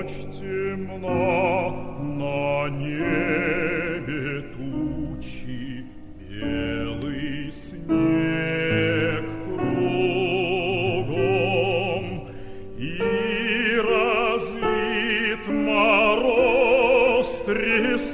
Ночь темна, на небе тучи, белый снег кругом, и разлит мороз трескучий.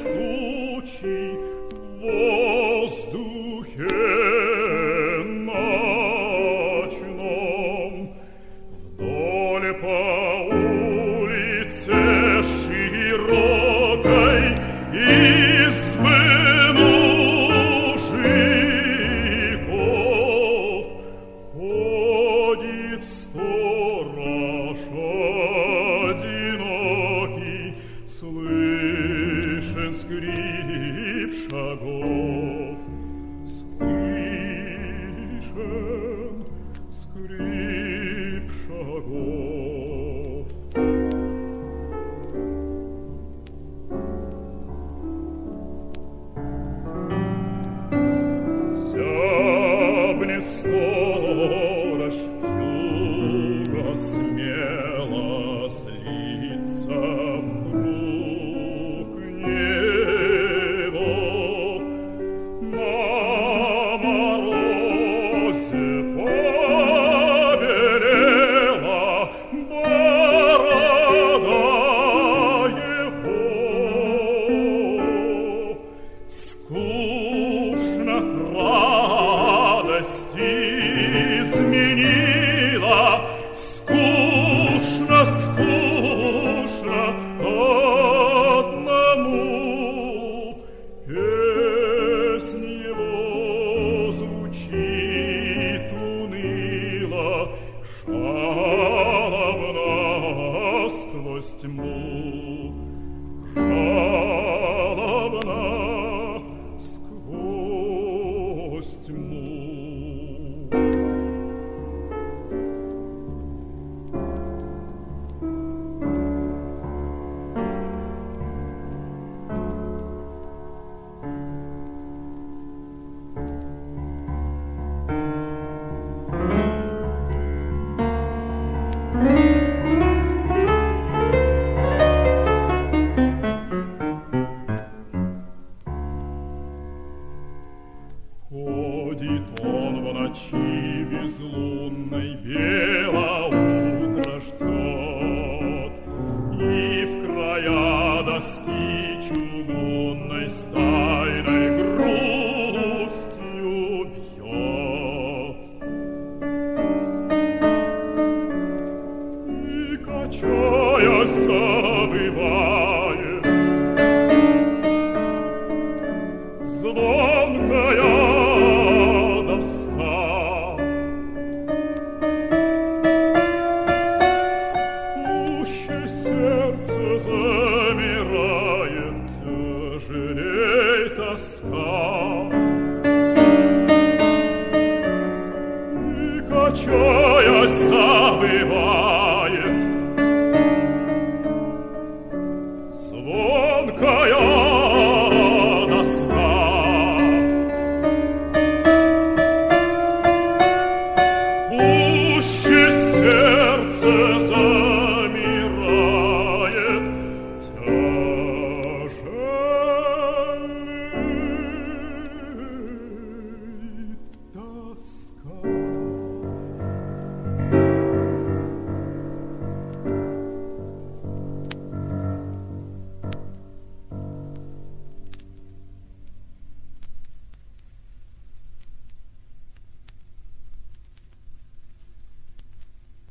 Зябнет Ходит он в ночи безлунной, бело утро ждет, И в края доски чугунной с Ciao.